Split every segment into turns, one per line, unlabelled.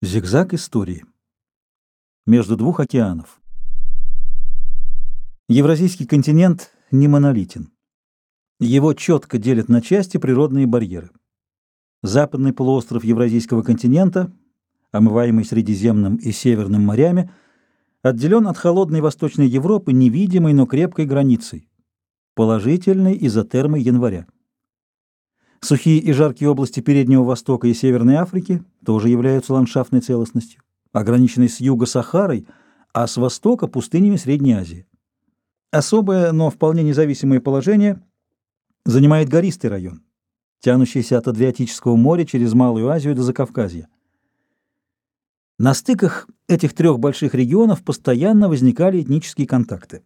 Зигзаг истории. Между двух океанов. Евразийский континент не монолитен. Его четко делят на части природные барьеры. Западный полуостров Евразийского континента, омываемый Средиземным и Северным морями, отделен от холодной Восточной Европы невидимой, но крепкой границей, положительной изотермой января. Сухие и жаркие области Переднего Востока и Северной Африки тоже являются ландшафтной целостностью, ограниченной с юга Сахарой, а с востока – пустынями Средней Азии. Особое, но вполне независимое положение занимает гористый район, тянущийся от Адриатического моря через Малую Азию до Закавказья. На стыках этих трех больших регионов постоянно возникали этнические контакты.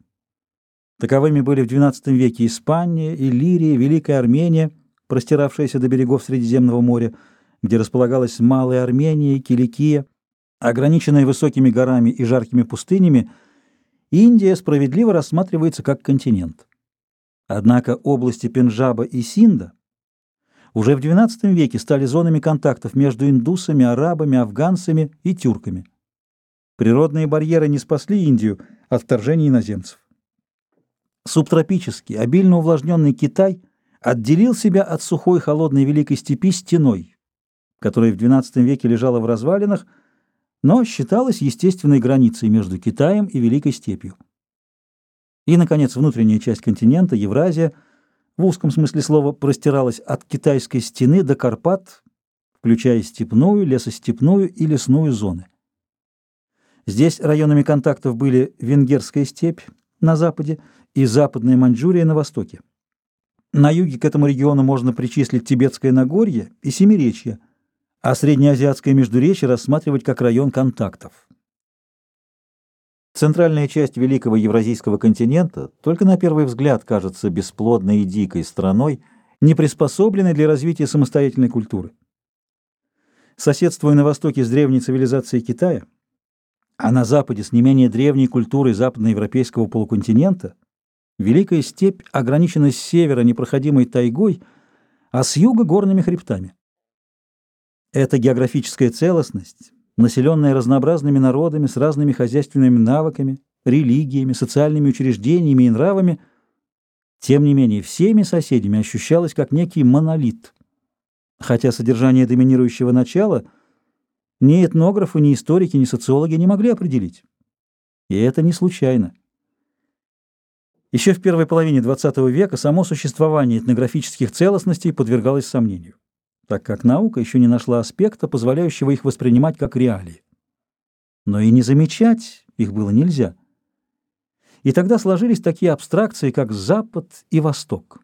Таковыми были в XII веке Испания, Иллирия, Великая Армения – простиравшаяся до берегов Средиземного моря, где располагалась Малая Армения, Киликия, ограниченная высокими горами и жаркими пустынями, Индия справедливо рассматривается как континент. Однако области Пенджаба и Синда уже в XII веке стали зонами контактов между индусами, арабами, афганцами и тюрками. Природные барьеры не спасли Индию от вторжения иноземцев. Субтропический, обильно увлажненный Китай – отделил себя от сухой холодной великой степи стеной, которая в XII веке лежала в развалинах, но считалась естественной границей между Китаем и Великой степью. И, наконец, внутренняя часть континента, Евразия, в узком смысле слова, простиралась от китайской стены до Карпат, включая степную, лесостепную и лесную зоны. Здесь районами контактов были Венгерская степь на западе и Западная Маньчжурия на востоке. На юге к этому региону можно причислить Тибетское Нагорье и Семиречье, а Среднеазиатское Междуречье рассматривать как район контактов. Центральная часть великого евразийского континента только на первый взгляд кажется бесплодной и дикой страной, не приспособленной для развития самостоятельной культуры. Соседствуя на востоке с древней цивилизацией Китая, а на западе с не менее древней культурой западноевропейского полуконтинента, Великая степь ограничена с севера непроходимой тайгой, а с юга — горными хребтами. Эта географическая целостность, населенная разнообразными народами с разными хозяйственными навыками, религиями, социальными учреждениями и нравами, тем не менее всеми соседями ощущалась как некий монолит, хотя содержание доминирующего начала ни этнографы, ни историки, ни социологи не могли определить. И это не случайно. Еще в первой половине XX века само существование этнографических целостностей подвергалось сомнению, так как наука еще не нашла аспекта, позволяющего их воспринимать как реалии. Но и не замечать их было нельзя. И тогда сложились такие абстракции, как Запад и Восток,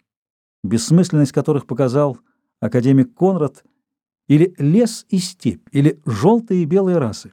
бессмысленность которых показал академик Конрад, или лес и степь, или желтые и белые расы.